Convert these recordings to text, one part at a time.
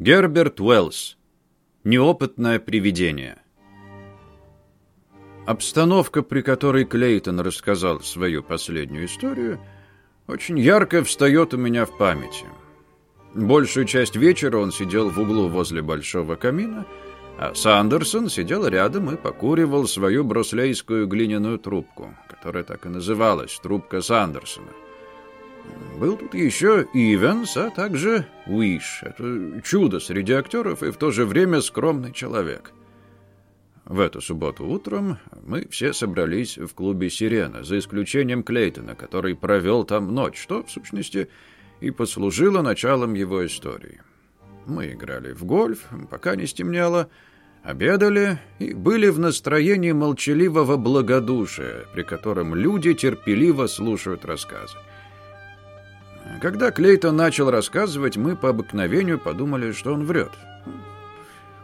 Герберт Уэллс. Неопытное привидение. Обстановка, при которой Клейтон рассказал свою последнюю историю, очень ярко встает у меня в памяти. Большую часть вечера он сидел в углу возле большого камина, а Сандерсон сидел рядом и покуривал свою брослейскую глиняную трубку, которая так и называлась «трубка Сандерсона». Был тут еще Ивенс, а также Уиш. Это чудо среди актеров и в то же время скромный человек. В эту субботу утром мы все собрались в клубе «Сирена», за исключением Клейтона, который провел там ночь, что, в сущности, и послужило началом его истории. Мы играли в гольф, пока не стемнело, обедали и были в настроении молчаливого благодушия, при котором люди терпеливо слушают рассказы. Когда Клейтон начал рассказывать, мы по обыкновению подумали, что он врет.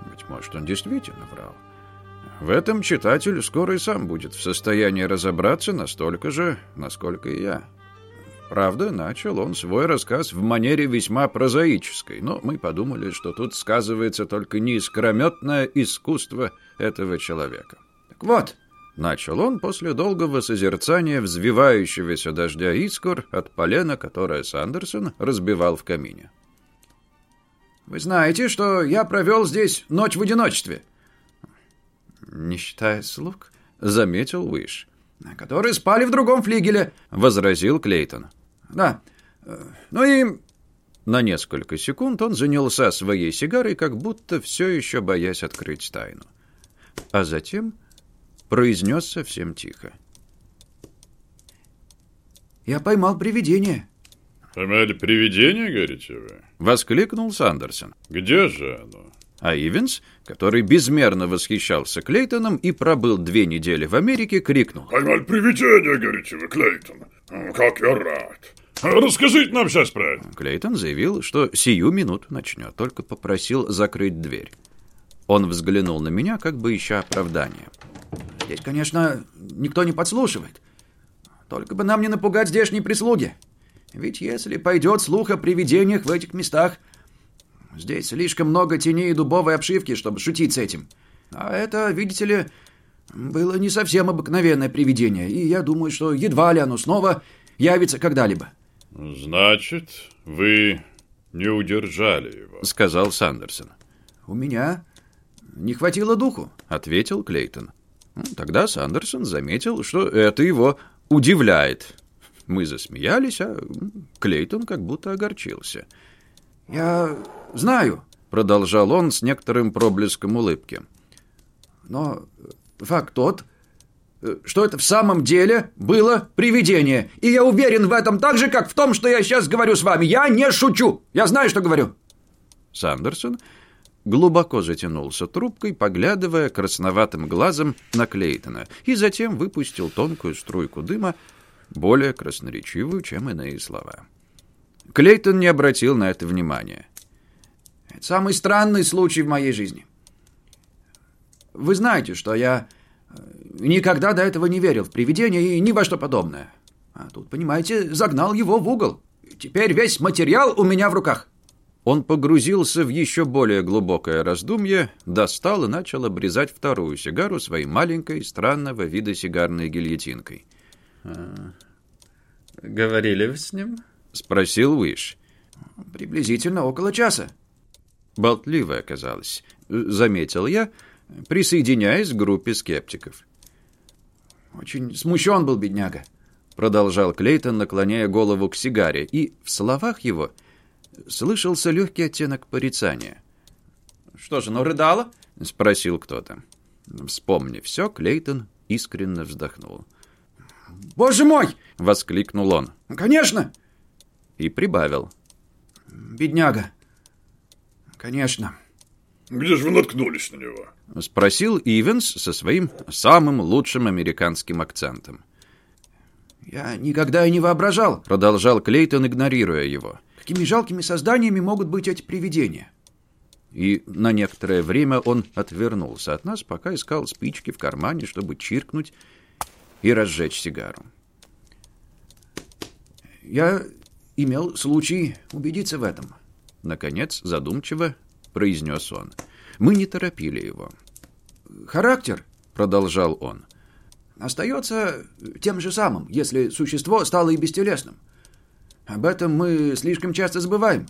Быть может, он действительно врал. В этом читатель скоро и сам будет в состоянии разобраться настолько же, насколько и я. Правда, начал он свой рассказ в манере весьма прозаической, но мы подумали, что тут сказывается только неискрометное искусство этого человека. Так вот, Начал он после долгого созерцания взвивающегося дождя искр от полена, которое Сандерсон разбивал в камине. «Вы знаете, что я провел здесь ночь в одиночестве?» «Не считая слуг», — заметил Уиш. «Которые спали в другом флигеле», — возразил Клейтон. «Да. Ну и...» На несколько секунд он занялся своей сигарой, как будто все еще боясь открыть тайну. А затем произнес совсем тихо. «Я поймал привидение». «Поймали привидение, говорите вы?» Воскликнул Сандерсон. «Где же оно?» А Ивенс, который безмерно восхищался Клейтоном и пробыл две недели в Америке, крикнул. «Поймали привидение, говорите вы, Клейтон? Как я рад! Расскажите нам сейчас про это!» Клейтон заявил, что сию минуту начнет, только попросил закрыть дверь. Он взглянул на меня, как бы ища оправдания. Здесь, конечно, никто не подслушивает. Только бы нам не напугать здешней прислуги. Ведь если пойдет слух о привидениях в этих местах, здесь слишком много теней и дубовой обшивки, чтобы шутить с этим. А это, видите ли, было не совсем обыкновенное привидение, и я думаю, что едва ли оно снова явится когда-либо. «Значит, вы не удержали его», — сказал Сандерсон. «У меня не хватило духу», — ответил Клейтон. Ну, тогда Сандерсон заметил, что это его удивляет. Мы засмеялись, а Клейтон как будто огорчился. «Я знаю», — продолжал он с некоторым проблеском улыбки. «Но факт тот, что это в самом деле было привидение. И я уверен в этом так же, как в том, что я сейчас говорю с вами. Я не шучу. Я знаю, что говорю». Сандерсон глубоко затянулся трубкой, поглядывая красноватым глазом на Клейтона, и затем выпустил тонкую струйку дыма, более красноречивую, чем иные слова. Клейтон не обратил на это внимания. «Это самый странный случай в моей жизни. Вы знаете, что я э, никогда до этого не верил в привидения и ни во что подобное. А тут, понимаете, загнал его в угол. Теперь весь материал у меня в руках». Он погрузился в еще более глубокое раздумье, достал и начал обрезать вторую сигару своей маленькой, странного вида сигарной гильотинкой. А, «Говорили вы с ним?» — спросил Уиш. «Приблизительно около часа». Болтливо оказалось, заметил я, присоединяясь к группе скептиков. «Очень смущен был бедняга», — продолжал Клейтон, наклоняя голову к сигаре, и в словах его — слышался легкий оттенок порицания. «Что же, ну рыдала?» — спросил кто-то. Вспомнив все, Клейтон искренне вздохнул. «Боже мой!» — воскликнул он. «Конечно!» И прибавил. «Бедняга. Конечно». «Где же вы наткнулись на него?» — спросил Ивенс со своим самым лучшим американским акцентом. «Я никогда и не воображал», — продолжал Клейтон, игнорируя его. Какими жалкими созданиями могут быть эти привидения? И на некоторое время он отвернулся от нас, пока искал спички в кармане, чтобы чиркнуть и разжечь сигару. Я имел случай убедиться в этом. Наконец, задумчиво — произнес он. Мы не торопили его. «Характер», — продолжал он, — «остается тем же самым, если существо стало и бестелесным. Об этом мы слишком часто забываем.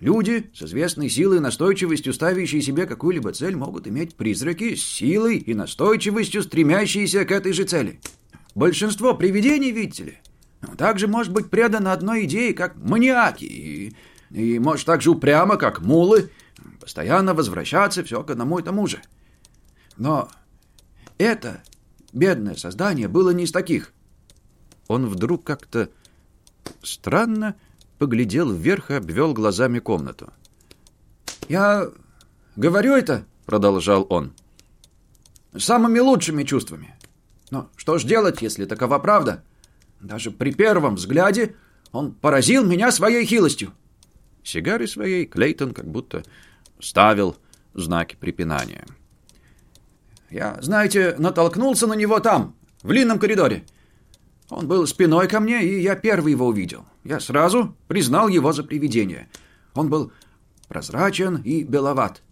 Люди с известной силой и настойчивостью, ставящие себе какую-либо цель, могут иметь призраки с силой и настойчивостью, стремящиеся к этой же цели. Большинство привидений, видите ли, также может быть предано одной идее, как маниаки, и, и может так же упрямо, как мулы, постоянно возвращаться все к одному и тому же. Но это бедное создание было не из таких. Он вдруг как-то странно поглядел вверх и обвел глазами комнату. «Я говорю это», — продолжал он, — «самыми лучшими чувствами. Но что ж делать, если такова правда? Даже при первом взгляде он поразил меня своей хилостью». Сигары своей Клейтон как будто ставил знаки препинания. «Я, знаете, натолкнулся на него там, в длинном коридоре. Он был спиной ко мне, и я первый его увидел. Я сразу признал его за привидение. Он был прозрачен и беловат.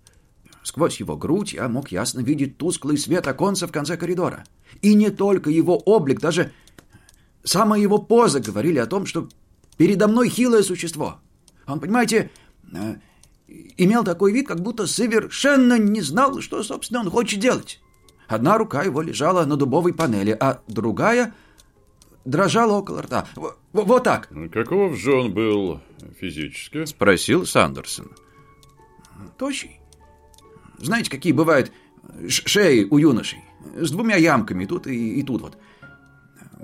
Сквозь его грудь я мог ясно видеть тусклый свет оконца в конце коридора. И не только его облик, даже самая его поза говорили о том, что передо мной хилое существо. Он, понимаете, э, имел такой вид, как будто совершенно не знал, что, собственно, он хочет делать. Одна рука его лежала на дубовой панели, а другая — дрожала около рта. В вот так. Каков же он был физически? Спросил Сандерсон. Тощий. Знаете, какие бывают шеи у юношей? С двумя ямками, тут и, и тут вот.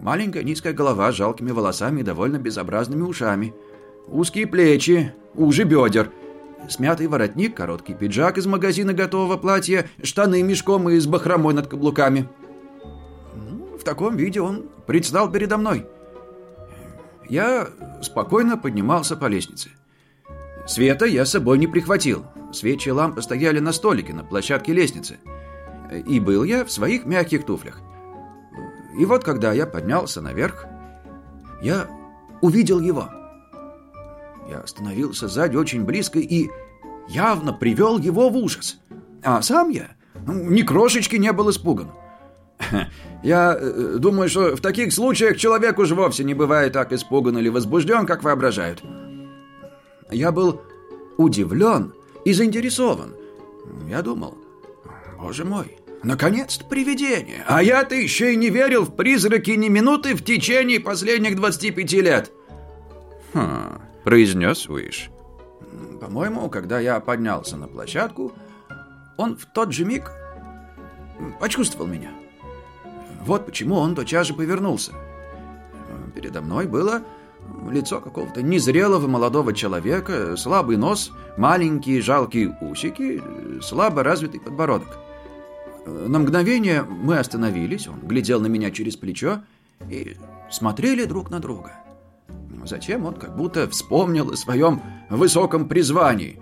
Маленькая низкая голова с жалкими волосами и довольно безобразными ушами. Узкие плечи, уже бедер. Смятый воротник, короткий пиджак из магазина готового платья, штаны мешком и с бахромой над каблуками. В таком виде он предстал передо мной. Я спокойно поднимался по лестнице. Света я с собой не прихватил. Свечи и лампы стояли на столике на площадке лестницы. И был я в своих мягких туфлях. И вот когда я поднялся наверх, я увидел его. Я остановился сзади очень близко и явно привел его в ужас. А сам я ну, ни крошечки не был испуган. Я э, думаю, что в таких случаях человек уж вовсе не бывает так испуган или возбужден, как воображают. Я был удивлен и заинтересован. Я думал, боже мой, наконец-то привидение. А я-то еще и не верил в призраки ни минуты в течение последних 25 лет. Хм, произнес Уиш. По-моему, когда я поднялся на площадку, он в тот же миг почувствовал меня. Вот почему он тотчас же повернулся. Передо мной было лицо какого-то незрелого молодого человека, слабый нос, маленькие жалкие усики, слабо развитый подбородок. На мгновение мы остановились, он глядел на меня через плечо и смотрели друг на друга. Затем он как будто вспомнил о своем высоком призвании.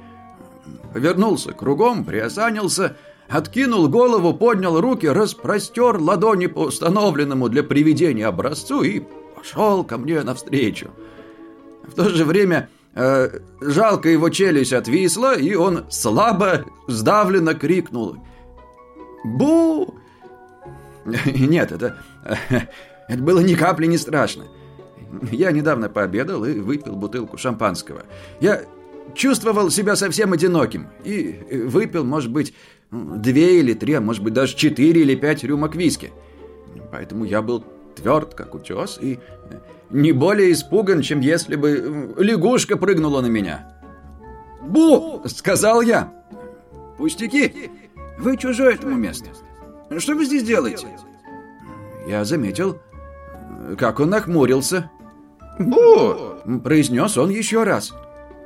Повернулся кругом, приосанился откинул голову, поднял руки, распростер ладони по установленному для приведения образцу и пошел ко мне навстречу. В то же время э, жалко его челюсть отвисла, и он слабо, сдавленно крикнул «Бу!» Нет, это, это было ни капли не страшно. Я недавно пообедал и выпил бутылку шампанского. Я чувствовал себя совсем одиноким и выпил, может быть, две или три, а может быть даже четыре или пять рюмок виски. Поэтому я был тверд, как утес, и не более испуган, чем если бы лягушка прыгнула на меня. «Бу!» — сказал я. «Пустяки! Вы чужой этому месту. Что вы здесь делаете?» Я заметил, как он нахмурился. «Бу!» — произнес он еще раз.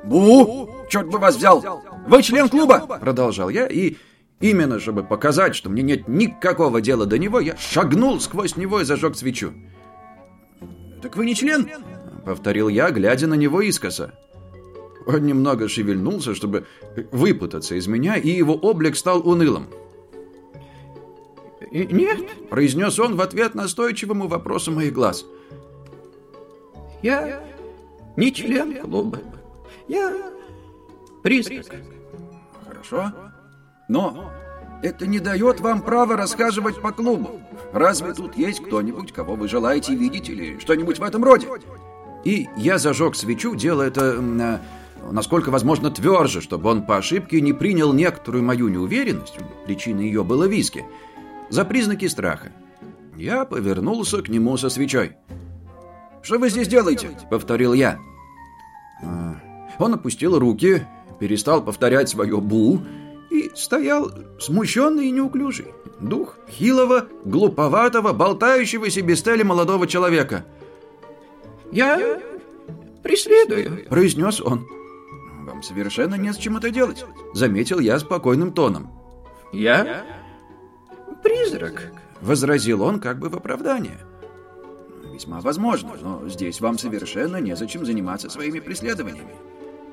«Бу! Черт бы вас взял! Вы член клуба!» Продолжал я и Именно чтобы показать, что мне нет никакого дела до него, я шагнул сквозь него и зажег свечу. «Так вы не член?» — повторил я, глядя на него искоса. Он немного шевельнулся, чтобы выпутаться из меня, и его облик стал унылым. «Нет», — произнес он в ответ настойчивому вопросу моих глаз. «Я не член клуба. Я призрак». Хорошо. Но это не дает вам права расхаживать по клубу. Разве тут есть кто-нибудь, кого вы желаете видеть или что-нибудь в этом роде? И я зажег свечу, делая это, э, насколько возможно, тверже, чтобы он по ошибке не принял некоторую мою неуверенность, причиной ее было виски, за признаки страха. Я повернулся к нему со свечой. «Что вы здесь делаете?» — повторил я. А, он опустил руки, перестал повторять свое «бу» и стоял смущенный и неуклюжий. Дух хилого, глуповатого, болтающегося без цели молодого человека. «Я преследую», — произнес он. «Вам совершенно не с чем это делать», — заметил я спокойным тоном. Я? «Призрак», — возразил он как бы в оправдание. «Весьма возможно, но здесь вам совершенно незачем заниматься своими преследованиями.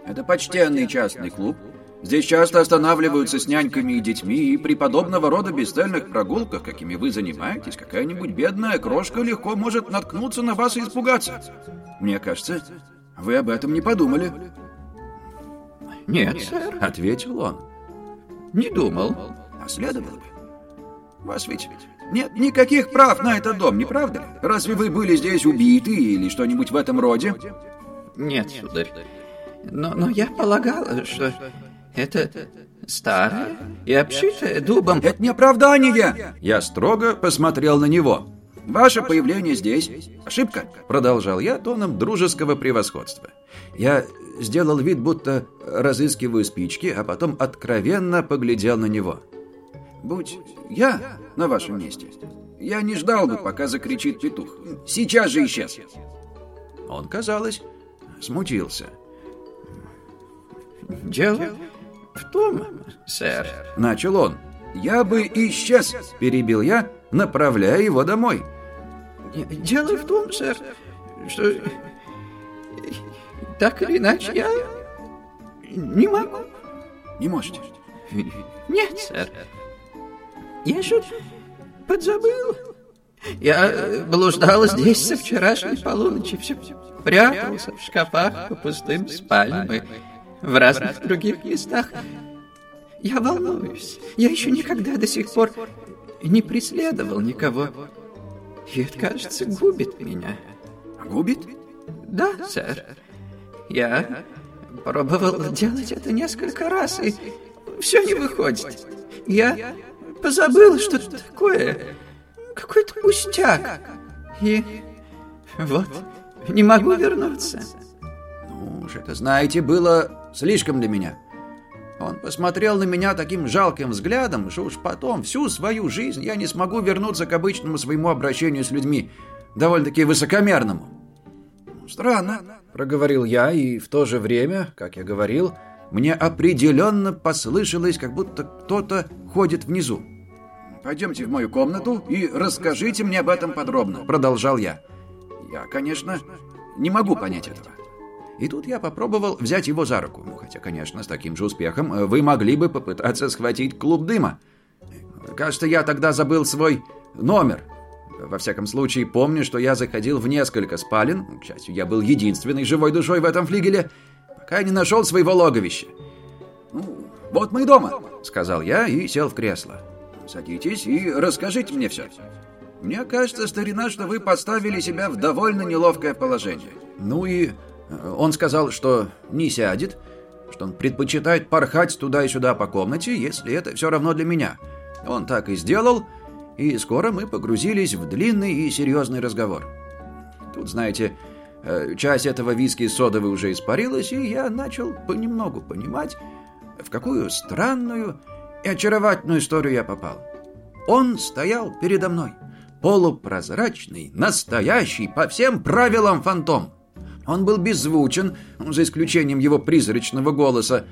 Это почтенный частный клуб. Здесь часто останавливаются с няньками и детьми, и при подобного рода бесцельных прогулках, какими вы занимаетесь, какая-нибудь бедная крошка легко может наткнуться на вас и испугаться. Мне кажется, вы об этом не подумали». Нет, сэр. — ответил он. Не думал. А следовало бы. Вас ведь нет никаких прав на этот дом, не правда ли? Разве вы были здесь убиты или что-нибудь в этом роде? Нет, сударь. Но, но я полагала, что это старое и обшитое дубом... Это не оправдание! Я строго посмотрел на него. Ваше появление здесь – ошибка, продолжал я тоном дружеского превосходства. Я сделал вид, будто разыскиваю спички, а потом откровенно поглядел на него. Будь я на вашем месте, я не ждал бы, пока закричит петух. Сейчас же исчез. Он, казалось, смутился. Дело в том, сэр. Начал он. «Я бы исчез», – перебил я, направляя его домой. Дело в том, сэр, что так или иначе я не могу. Не можете. Нет, сэр. Я что подзабыл. Я блуждал здесь со вчерашней полуночи, все прятался в шкафах по пустым спальням и в разных других местах. Я волнуюсь. Я еще никогда до сих пор не преследовал никого. И это, кажется, губит меня. Губит? Да, сэр. Я пробовал делать это несколько раз, и все не выходит. Я позабыл, что такое. Какой-то пустяк. И вот, не могу вернуться. Ну уж это, знаете, было слишком для меня. Он посмотрел на меня таким жалким взглядом, что уж потом, всю свою жизнь, я не смогу вернуться к обычному своему обращению с людьми, довольно-таки высокомерному. «Странно», — проговорил я, и в то же время, как я говорил, мне определенно послышалось, как будто кто-то ходит внизу. «Пойдемте в мою комнату и расскажите мне об этом подробно», — продолжал я. «Я, конечно, не могу понять этого». И тут я попробовал взять его за руку. Ну, хотя, конечно, с таким же успехом э, вы могли бы попытаться схватить клуб дыма. Кажется, я тогда забыл свой номер. Во всяком случае, помню, что я заходил в несколько спален. К счастью, я был единственной живой душой в этом флигеле, пока не нашел своего логовища. «Ну, вот мы и дома», — сказал я и сел в кресло. «Садитесь и расскажите мне все. Мне кажется, старина, что вы поставили себя в довольно неловкое положение. Ну и он сказал, что не сядет, что он предпочитает порхать туда и сюда по комнате, если это все равно для меня. Он так и сделал, и скоро мы погрузились в длинный и серьезный разговор. Тут, знаете, э, часть этого виски содовой уже испарилась, и я начал понемногу понимать, в какую странную и очаровательную историю я попал. Он стоял передо мной, полупрозрачный, настоящий, по всем правилам фантом. Он был беззвучен, за исключением его призрачного голоса.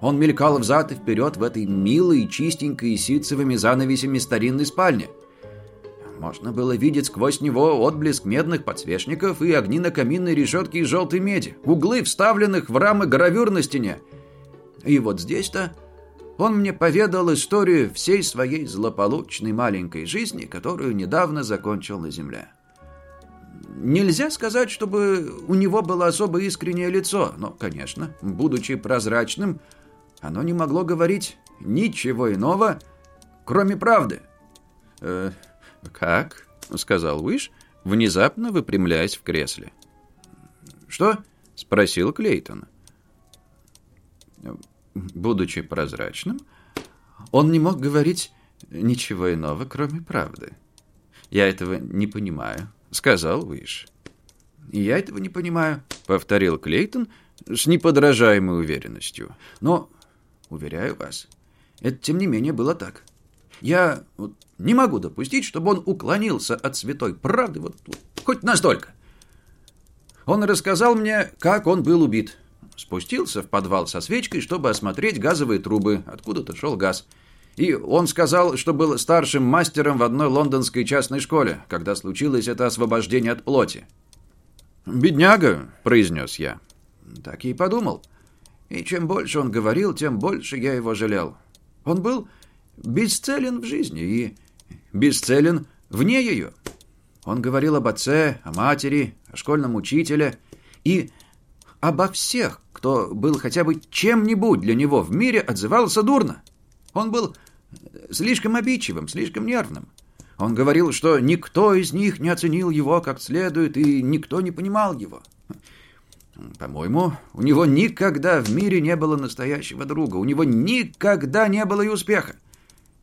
Он мелькал взад и вперед в этой милой, чистенькой и ситцевыми занавесями старинной спальни. Можно было видеть сквозь него отблеск медных подсвечников и огни на каминной решетке из желтой меди, углы, вставленных в рамы гравюр на стене. И вот здесь-то он мне поведал историю всей своей злополучной маленькой жизни, которую недавно закончил на земле. Нельзя сказать, чтобы у него было особо искреннее лицо, но, конечно, будучи прозрачным, оно не могло говорить ничего иного, кроме правды. «Э, «Как?» — сказал Уиш, внезапно выпрямляясь в кресле. «Что?» — спросил Клейтон. Будучи прозрачным, он не мог говорить ничего иного, кроме правды. «Я этого не понимаю», — сказал Уиш. «И я этого не понимаю», — повторил Клейтон с неподражаемой уверенностью. «Но, уверяю вас, это тем не менее было так. Я вот, не могу допустить, чтобы он уклонился от святой правды вот, вот хоть настолько. Он рассказал мне, как он был убит. Спустился в подвал со свечкой, чтобы осмотреть газовые трубы, откуда-то шел газ. И он сказал, что был старшим мастером в одной лондонской частной школе, когда случилось это освобождение от плоти. «Бедняга», — произнес я. Так и подумал. И чем больше он говорил, тем больше я его жалел. Он был бесцелен в жизни и бесцелен вне ее. Он говорил об отце, о матери, о школьном учителе и обо всех, кто был хотя бы чем-нибудь для него в мире, отзывался дурно. Он был слишком обидчивым, слишком нервным. Он говорил, что никто из них не оценил его как следует, и никто не понимал его. По-моему, у него никогда в мире не было настоящего друга. У него никогда не было и успеха.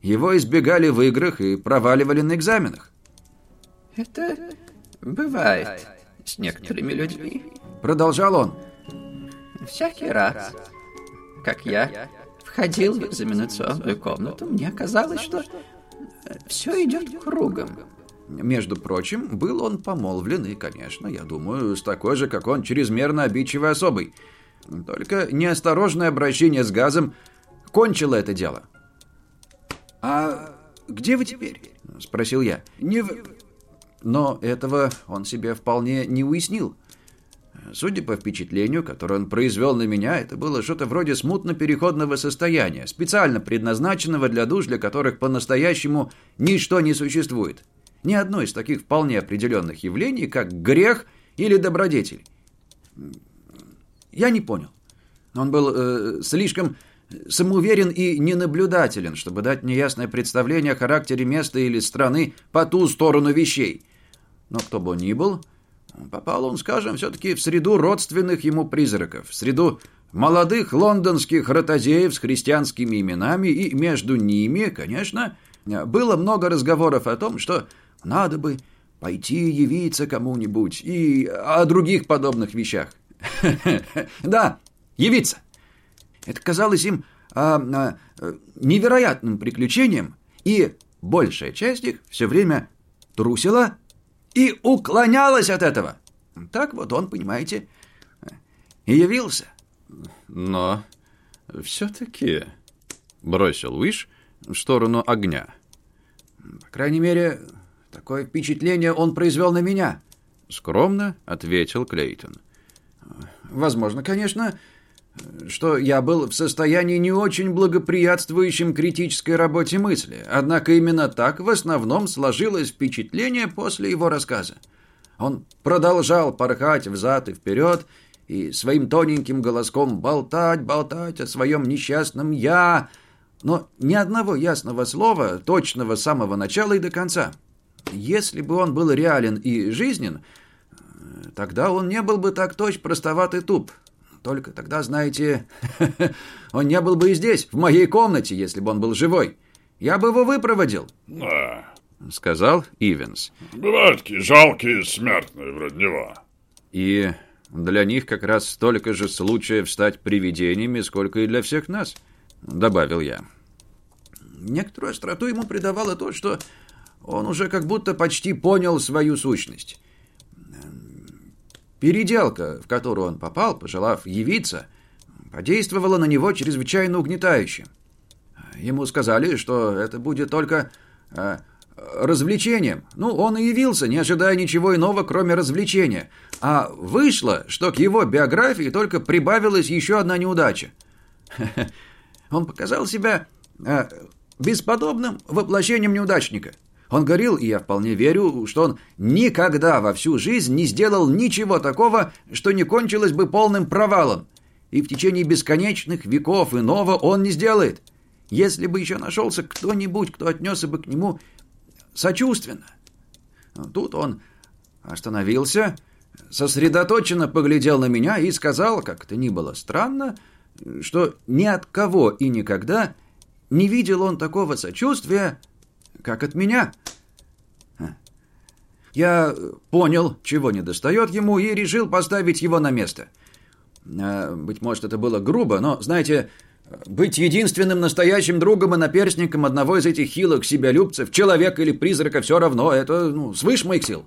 Его избегали в играх и проваливали на экзаменах. Это бывает с некоторыми людьми. Продолжал он. Всякий раз, как я входил в экзаменационную комнату, мне казалось, что все идет кругом. Между прочим, был он помолвлен, и, конечно, я думаю, с такой же, как он, чрезмерно обидчивой особой. Только неосторожное обращение с газом кончило это дело. «А где вы теперь?» – спросил я. «Не в...» Но этого он себе вполне не уяснил. Судя по впечатлению, которое он произвел на меня, это было что-то вроде смутно-переходного состояния, специально предназначенного для душ, для которых по-настоящему ничто не существует. Ни одно из таких вполне определенных явлений, как грех или добродетель. Я не понял. Он был э, слишком самоуверен и ненаблюдателен, чтобы дать неясное представление о характере места или страны по ту сторону вещей. Но кто бы он ни был, Попал он, скажем, все-таки в среду родственных ему призраков, в среду молодых лондонских ротозеев с христианскими именами, и между ними, конечно, было много разговоров о том, что надо бы пойти явиться кому-нибудь и о других подобных вещах. Да, явиться. Это казалось им а, а, невероятным приключением, и большая часть их все время трусила и уклонялась от этого. Так вот он, понимаете, и явился. Но все-таки бросил Уиш в сторону огня. По крайней мере, такое впечатление он произвел на меня. Скромно ответил Клейтон. Возможно, конечно, что я был в состоянии не очень благоприятствующем критической работе мысли, однако именно так в основном сложилось впечатление после его рассказа. Он продолжал порхать взад и вперед и своим тоненьким голоском болтать, болтать о своем несчастном «я», но ни одного ясного слова, точного с самого начала и до конца. Если бы он был реален и жизнен, тогда он не был бы так точь простоват и туп, только тогда, знаете, он не был бы и здесь, в моей комнате, если бы он был живой. Я бы его выпроводил. Да, сказал Ивенс. Бывают такие жалкие смертные вроде него. И для них как раз столько же случаев стать привидениями, сколько и для всех нас, добавил я. Некоторую остроту ему придавало то, что он уже как будто почти понял свою сущность. Переделка, в которую он попал, пожелав явиться, подействовала на него чрезвычайно угнетающе. Ему сказали, что это будет только э, развлечением. Ну, он и явился, не ожидая ничего иного, кроме развлечения. А вышло, что к его биографии только прибавилась еще одна неудача. Он показал себя э, бесподобным воплощением неудачника – он говорил, и я вполне верю, что он никогда во всю жизнь не сделал ничего такого, что не кончилось бы полным провалом. и в течение бесконечных веков иного он не сделает. Если бы еще нашелся кто-нибудь, кто отнесся бы к нему сочувственно. Но тут он остановился, сосредоточенно поглядел на меня и сказал, как это ни было странно, что ни от кого и никогда не видел он такого сочувствия, как от меня. Я понял, чего не достает ему, и решил поставить его на место. А, быть может, это было грубо, но, знаете, быть единственным настоящим другом и наперстником одного из этих хилых себялюбцев, человека или призрака, все равно, это ну, свыше моих сил.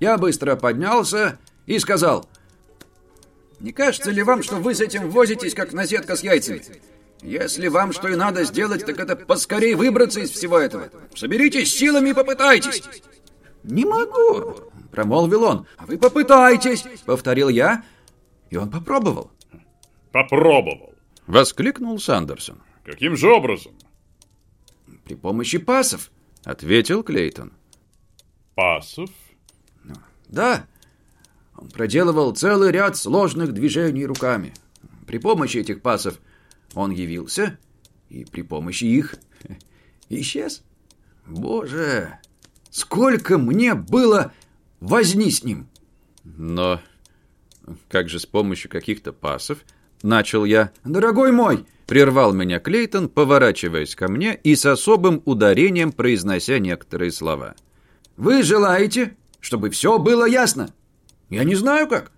Я быстро поднялся и сказал, «Не кажется ли вам, что вы с этим возитесь, как наседка с яйцами? Если вам что и надо сделать, так это поскорее выбраться из всего этого. Соберитесь силами и попытайтесь». «Не могу», — промолвил он. «А вы попытайтесь», — повторил я, и он попробовал. Попробовал. Воскликнул Сандерсон. Каким же образом? При помощи пасов, ответил Клейтон. Пасов? Да. Он проделывал целый ряд сложных движений руками. При помощи этих пасов он явился, и при помощи их исчез. Боже, сколько мне было возни с ним! Но как же с помощью каких-то пасов начал я. «Дорогой мой!» — прервал меня Клейтон, поворачиваясь ко мне и с особым ударением произнося некоторые слова. «Вы желаете, чтобы все было ясно? Я не знаю как.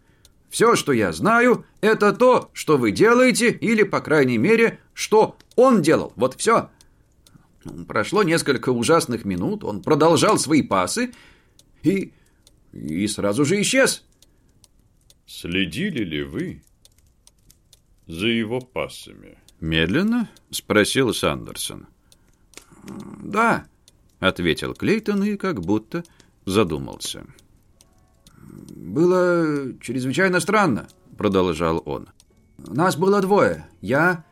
Все, что я знаю, это то, что вы делаете, или, по крайней мере, что он делал. Вот все. Прошло несколько ужасных минут, он продолжал свои пасы и... и сразу же исчез. Следили ли вы за его пассами? Медленно? Спросил Сандерсон. Да, ответил Клейтон и как будто задумался. Было чрезвычайно странно, продолжал он. Нас было двое, я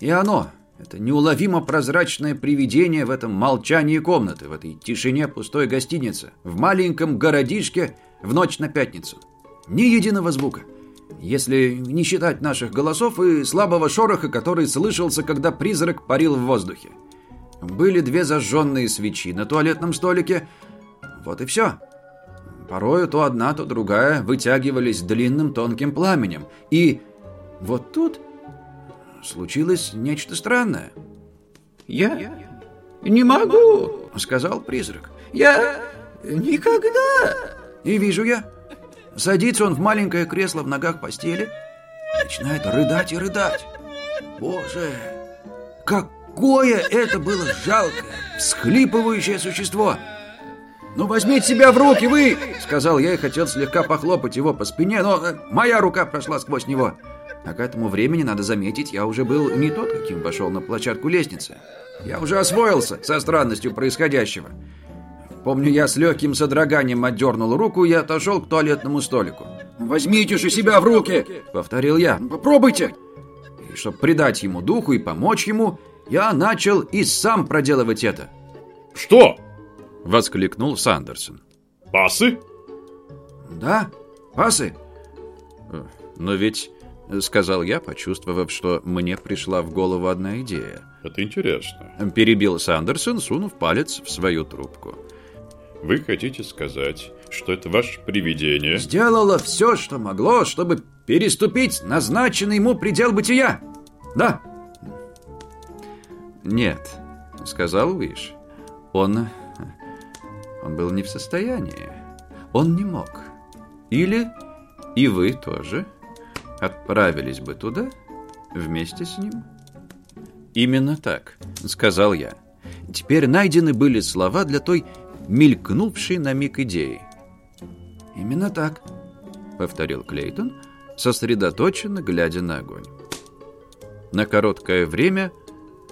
и оно. Это неуловимо прозрачное привидение в этом молчании комнаты, в этой тишине пустой гостиницы, в маленьком городишке в ночь на пятницу. Ни единого звука. Если не считать наших голосов и слабого шороха, который слышался, когда призрак парил в воздухе. Были две зажженные свечи на туалетном столике. Вот и все. Порою то одна, то другая вытягивались длинным тонким пламенем. И вот тут случилось нечто странное. «Я не могу», — сказал призрак. «Я никогда...» И вижу я, Садится он в маленькое кресло в ногах постели, начинает рыдать и рыдать. Боже, какое это было жалкое, всхлипывающее существо! «Ну, возьмите себя в руки, вы!» — сказал я и хотел слегка похлопать его по спине, но э, моя рука прошла сквозь него. А к этому времени, надо заметить, я уже был не тот, каким вошел на площадку лестницы. Я уже освоился со странностью происходящего. Помню, я с легким содроганием отдернул руку и отошел к туалетному столику. «Возьмите же себя в руки!» — повторил я. «Попробуйте!» И чтобы придать ему духу и помочь ему, я начал и сам проделывать это. «Что?» — воскликнул Сандерсон. «Пасы?» «Да, пасы». «Но ведь...» — сказал я, почувствовав, что мне пришла в голову одна идея. «Это интересно». Перебил Сандерсон, сунув палец в свою трубку. Вы хотите сказать, что это ваше привидение? Сделало все, что могло, чтобы переступить назначенный ему предел бытия. Да. Нет, сказал Виш. Он... Он был не в состоянии. Он не мог. Или и вы тоже отправились бы туда вместе с ним. Именно так, сказал я. Теперь найдены были слова для той мелькнувшей на миг идеи. «Именно так», — повторил Клейтон, сосредоточенно глядя на огонь. На короткое время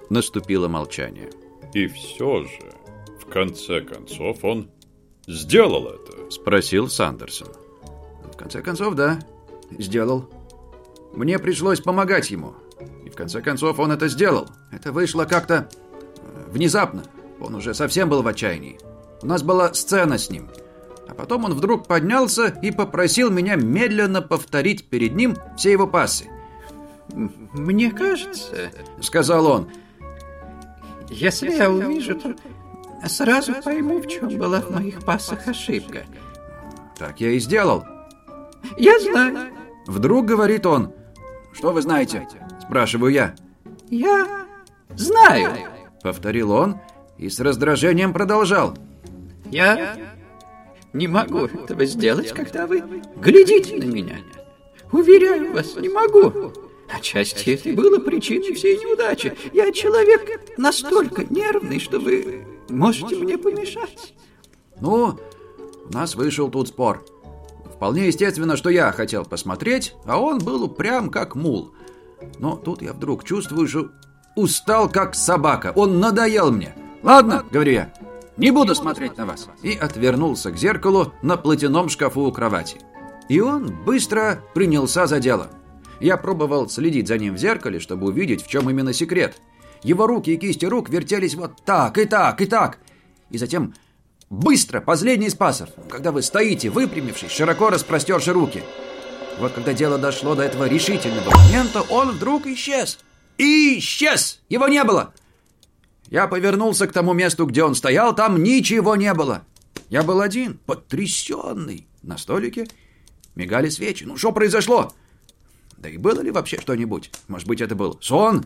наступило молчание. «И все же, в конце концов, он сделал это?» — спросил Сандерсон. «В конце концов, да, сделал. Мне пришлось помогать ему. И в конце концов он это сделал. Это вышло как-то э, внезапно. Он уже совсем был в отчаянии. У нас была сцена с ним. А потом он вдруг поднялся и попросил меня медленно повторить перед ним все его пассы. мне кажется, — сказал он, если я увижу, то сразу пойму, в чем была в моих пассах ошибка. так я и сделал. Я знаю, Вдруг говорит он, что вы знаете? Спрашиваю я. я знаю. Повторил он и с раздражением продолжал. Я не могу этого сделать, когда вы глядите на меня. Уверяю вас, не могу. Отчасти это было причиной всей неудачи. Я человек настолько нервный, что вы можете мне помешать. Ну, у нас вышел тут спор. Вполне естественно, что я хотел посмотреть, а он был упрям как мул. Но тут я вдруг чувствую, что устал как собака. Он надоел мне. Ладно, говорю я, не буду смотреть на вас. И отвернулся к зеркалу на платяном шкафу у кровати. И он быстро принялся за дело. Я пробовал следить за ним в зеркале, чтобы увидеть, в чем именно секрет. Его руки и кисти рук вертелись вот так, и так, и так. И затем быстро, последний из когда вы стоите, выпрямившись, широко распростерши руки. Вот когда дело дошло до этого решительного момента, он вдруг исчез. И исчез! Его не было! Я повернулся к тому месту, где он стоял, там ничего не было. Я был один, потрясенный. На столике мигали свечи. Ну, что произошло? Да и было ли вообще что-нибудь? Может быть, это был сон?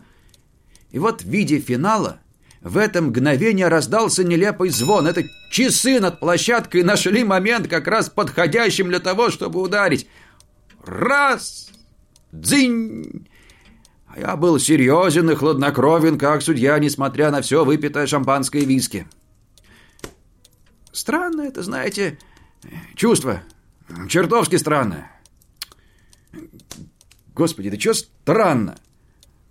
И вот в виде финала в это мгновение раздался нелепый звон. Это часы над площадкой нашли момент как раз подходящим для того, чтобы ударить. Раз! Дзинь! А я был серьезен и хладнокровен, как судья, несмотря на все выпитое шампанское и виски. Странно это, знаете, чувство. Чертовски странное. Господи, да что странно?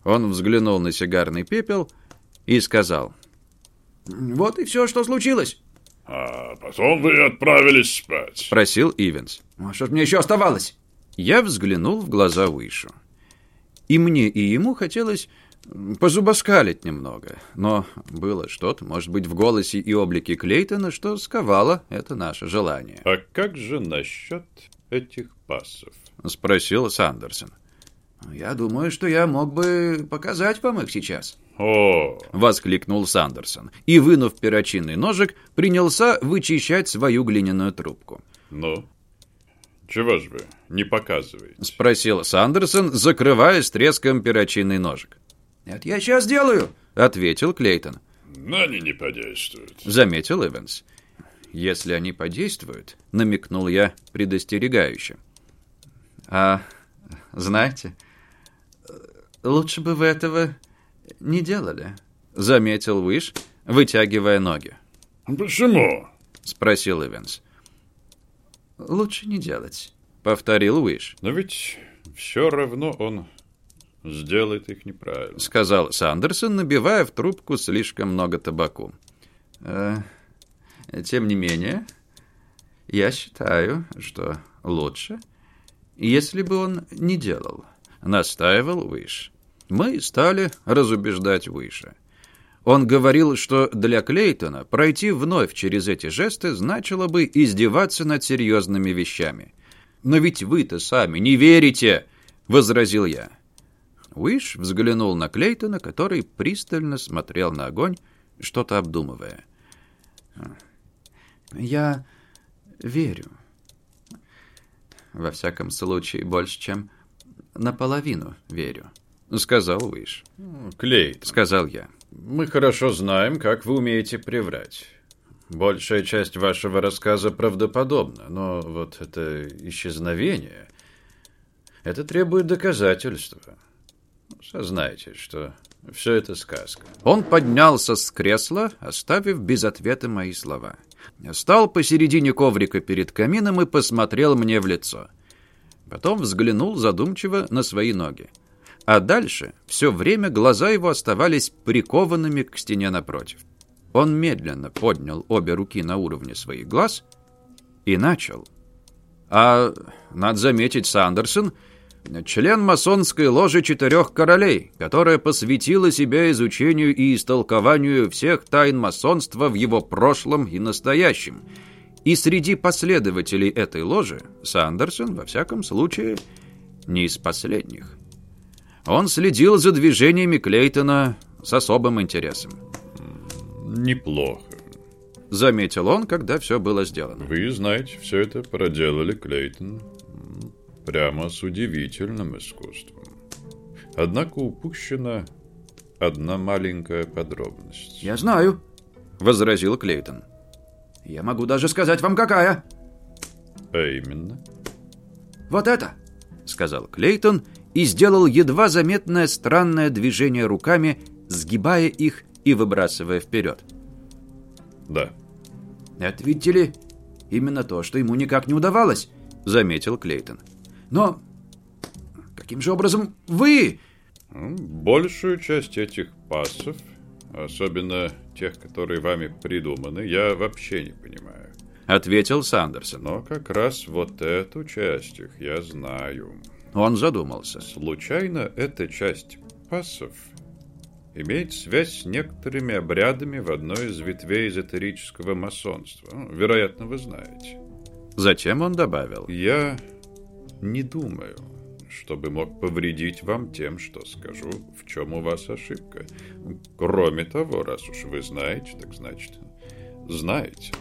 Он взглянул на сигарный пепел и сказал. Вот и все, что случилось. А потом вы отправились спать. Спросил Ивенс. А что ж мне еще оставалось? Я взглянул в глаза Уишу. И мне, и ему хотелось позубоскалить немного. Но было что-то, может быть, в голосе и облике Клейтона, что сковало это наше желание. А как же насчет этих пассов? Спросил Сандерсон. Я думаю, что я мог бы показать вам их сейчас. О, Воскликнул Сандерсон. И, вынув перочинный ножик, принялся вычищать свою глиняную трубку. ну, чего ж вы не показываете? Спросил Сандерсон, закрывая с треском перочинный ножик. Это я сейчас делаю. Ответил Клейтон. Но они не подействуют. Заметил Эванс. Если они подействуют, намекнул я предостерегающе. А, знаете, лучше бы вы этого не делали, заметил Уиш, вытягивая ноги. Почему? Спросил Эванс. Лучше не делать, повторил Уиш. Но ведь все равно он сделает их неправильно. сказал Сандерсон, набивая в трубку слишком много табаку. «Э, тем не менее, я считаю, что лучше, если бы он не делал, настаивал Уиш. Мы стали разубеждать Уиша. Он говорил, что для Клейтона пройти вновь через эти жесты значило бы издеваться над серьезными вещами. «Но ведь вы-то сами не верите!» — возразил я. Уиш взглянул на Клейтона, который пристально смотрел на огонь, что-то обдумывая. «Я верю. Во всяком случае, больше, чем наполовину верю», — сказал Уиш. Клейт, Сказал я. мы хорошо знаем, как вы умеете приврать. Большая часть вашего рассказа правдоподобна, но вот это исчезновение, это требует доказательства. Сознайте, что все это сказка. Он поднялся с кресла, оставив без ответа мои слова. Стал посередине коврика перед камином и посмотрел мне в лицо. Потом взглянул задумчиво на свои ноги. А дальше все время глаза его оставались прикованными к стене напротив. Он медленно поднял обе руки на уровне своих глаз и начал. А, надо заметить, Сандерсон — член масонской ложи четырех королей, которая посвятила себя изучению и истолкованию всех тайн масонства в его прошлом и настоящем. И среди последователей этой ложи Сандерсон, во всяком случае, не из последних. Он следил за движениями Клейтона с особым интересом. «Неплохо», — заметил он, когда все было сделано. «Вы знаете, все это проделали, Клейтон, прямо с удивительным искусством. Однако упущена одна маленькая подробность». «Я знаю», — возразил Клейтон. «Я могу даже сказать вам, какая». «А именно?» «Вот это», — сказал Клейтон и сделал едва заметное странное движение руками, сгибая их и выбрасывая вперед. «Да». «Это, видите ли, именно то, что ему никак не удавалось», — заметил Клейтон. «Но каким же образом вы...» «Большую часть этих пассов, особенно тех, которые вами придуманы, я вообще не понимаю», — ответил Сандерсон. «Но как раз вот эту часть их я знаю». Он задумался. Случайно эта часть пассов имеет связь с некоторыми обрядами в одной из ветвей эзотерического масонства. Ну, вероятно, вы знаете. Затем он добавил. Я не думаю, чтобы мог повредить вам тем, что скажу, в чем у вас ошибка. Кроме того, раз уж вы знаете, так значит, знаете.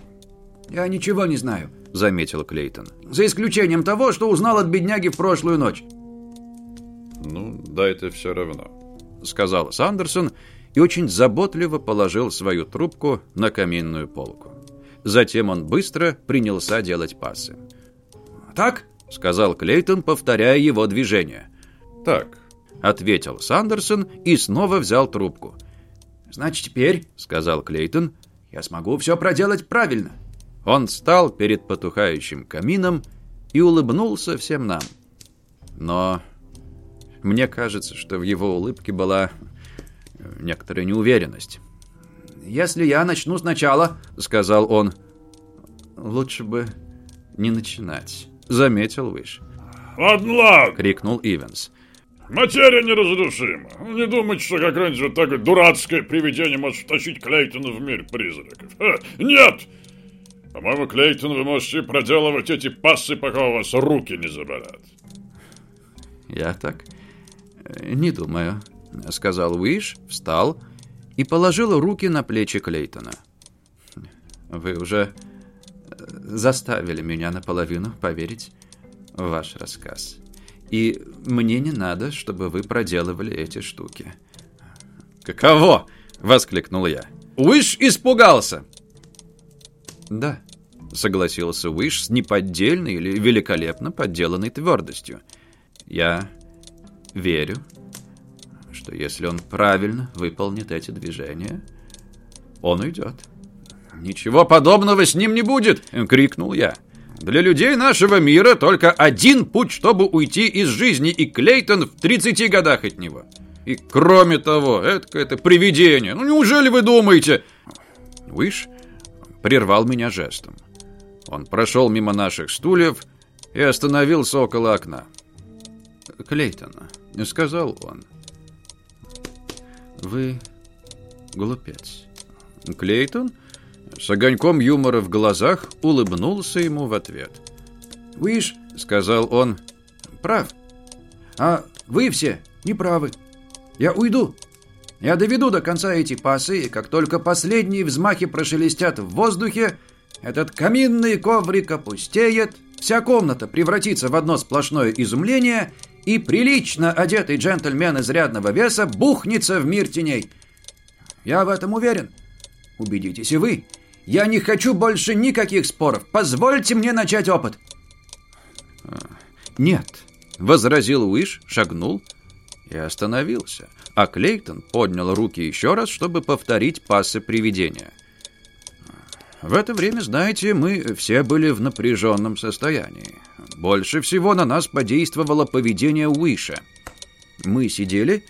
«Я ничего не знаю», — заметил Клейтон. «За исключением того, что узнал от бедняги в прошлую ночь». «Ну, да это все равно», — сказал Сандерсон и очень заботливо положил свою трубку на каминную полку. Затем он быстро принялся делать пасы. «Так?» — сказал Клейтон, повторяя его движение. «Так», — ответил Сандерсон и снова взял трубку. «Значит, теперь», — сказал Клейтон, — «я смогу все проделать правильно». Он встал перед потухающим камином и улыбнулся всем нам. Но мне кажется, что в его улыбке была э, некоторая неуверенность. «Если я начну сначала», — сказал он, — «лучше бы не начинать», — заметил Выш. «Ладно, ладно!» — крикнул Ивенс. «Материя неразрушима. Не думайте, что какое-нибудь вот такое дурацкое привидение может втащить Клейтона в мир призраков. Нет! По-моему, Клейтон, вы можете проделывать эти пассы, пока у вас руки не заболят». «Я так «Не думаю», — сказал Уиш, встал и положил руки на плечи Клейтона. «Вы уже э, заставили меня наполовину поверить в ваш рассказ. И мне не надо, чтобы вы проделывали эти штуки». «Каково?» — воскликнул я. «Уиш испугался!» «Да», — согласился Уиш с неподдельной или великолепно подделанной твердостью. «Я верю, что если он правильно выполнит эти движения, он уйдет. «Ничего подобного с ним не будет!» — крикнул я. «Для людей нашего мира только один путь, чтобы уйти из жизни, и Клейтон в 30 годах от него. И кроме того, это это привидение. Ну неужели вы думаете...» Уиш прервал меня жестом. Он прошел мимо наших стульев и остановился около окна. «Клейтона», — сказал он. «Вы глупец». Клейтон с огоньком юмора в глазах улыбнулся ему в ответ. «Вишь», — сказал он, — «прав. А вы все не правы. Я уйду. Я доведу до конца эти пасы, и как только последние взмахи прошелестят в воздухе, этот каминный коврик опустеет, вся комната превратится в одно сплошное изумление, и прилично одетый джентльмен изрядного веса бухнется в мир теней. Я в этом уверен. Убедитесь и вы. Я не хочу больше никаких споров. Позвольте мне начать опыт. Нет, возразил Уиш, шагнул и остановился. А Клейтон поднял руки еще раз, чтобы повторить пасы привидения. В это время, знаете, мы все были в напряженном состоянии. Больше всего на нас подействовало поведение Уиша. Мы сидели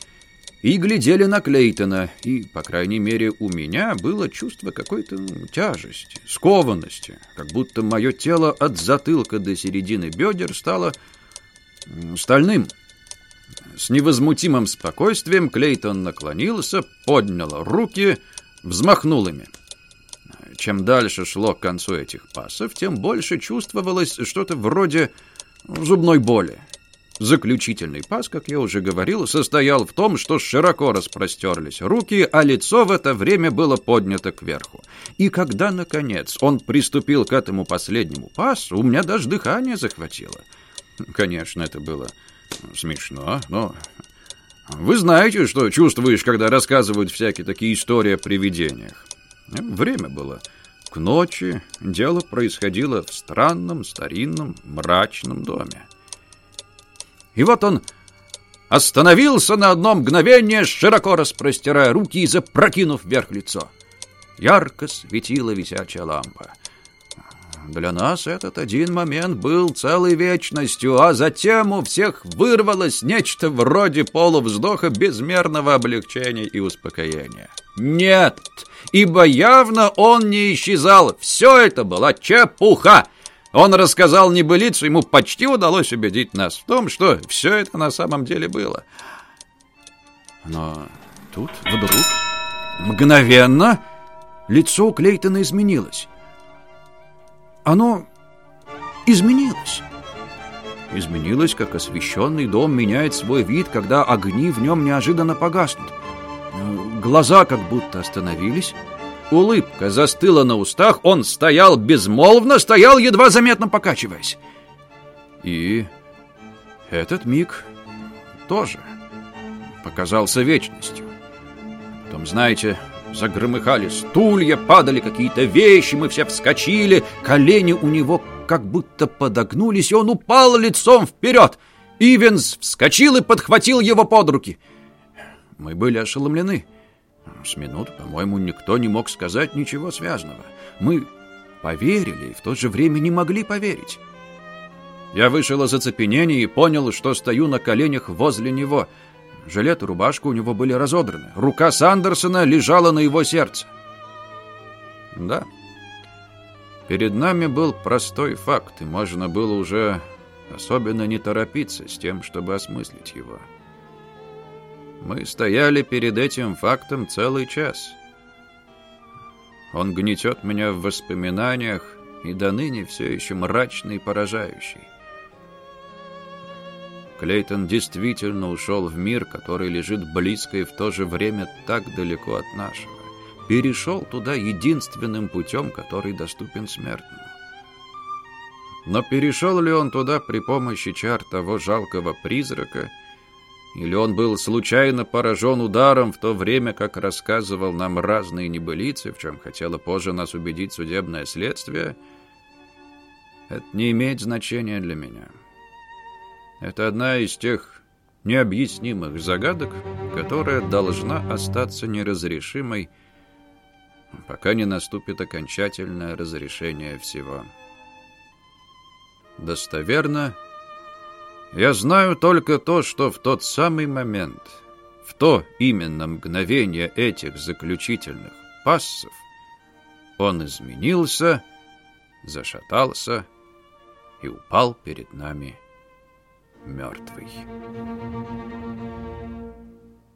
и глядели на Клейтона, и, по крайней мере, у меня было чувство какой-то ну, тяжести, скованности, как будто мое тело от затылка до середины бедер стало стальным. С невозмутимым спокойствием Клейтон наклонился, поднял руки, взмахнул ими. Чем дальше шло к концу этих пасов, тем больше чувствовалось что-то вроде зубной боли. Заключительный пас, как я уже говорил, состоял в том, что широко распростерлись руки, а лицо в это время было поднято кверху. И когда, наконец, он приступил к этому последнему пасу, у меня даже дыхание захватило. Конечно, это было смешно, но... Вы знаете, что чувствуешь, когда рассказывают всякие такие истории о привидениях. Время было к ночи, дело происходило в странном, старинном, мрачном доме. И вот он остановился на одно мгновение, широко распростирая руки и запрокинув вверх лицо. Ярко светила висячая лампа. Для нас этот один момент был целой вечностью, а затем у всех вырвалось нечто вроде полувздоха безмерного облегчения и успокоения. Нет, ибо явно он не исчезал. Все это была чепуха. Он рассказал небылицу, ему почти удалось убедить нас в том, что все это на самом деле было. Но тут вдруг, мгновенно, лицо Клейтона изменилось. Оно изменилось. Изменилось, как освещенный дом меняет свой вид, когда огни в нем неожиданно погаснут. Глаза как будто остановились, Улыбка застыла на устах, он стоял безмолвно, стоял, едва заметно покачиваясь. И этот миг тоже показался вечностью. Потом, знаете, загромыхали стулья, падали какие-то вещи, мы все вскочили, колени у него как будто подогнулись, и он упал лицом вперед. Ивенс вскочил и подхватил его под руки. Мы были ошеломлены. С минут, по-моему, никто не мог сказать ничего связанного. Мы поверили и в то же время не могли поверить. Я вышел из оцепенения и понял, что стою на коленях возле него. Жилет и рубашка у него были разодраны. Рука Сандерсона лежала на его сердце. Да, перед нами был простой факт, и можно было уже особенно не торопиться с тем, чтобы осмыслить его. — мы стояли перед этим фактом целый час. Он гнетет меня в воспоминаниях и до ныне все еще мрачный и поражающий. Клейтон действительно ушел в мир, который лежит близко и в то же время так далеко от нашего. Перешел туда единственным путем, который доступен смертному. Но перешел ли он туда при помощи чар того жалкого призрака, или он был случайно поражен ударом в то время, как рассказывал нам разные небылицы, в чем хотело позже нас убедить судебное следствие, это не имеет значения для меня. Это одна из тех необъяснимых загадок, которая должна остаться неразрешимой, пока не наступит окончательное разрешение всего. Достоверно — я знаю только то, что в тот самый момент, в то именно мгновение этих заключительных пассов, он изменился, зашатался и упал перед нами мертвый.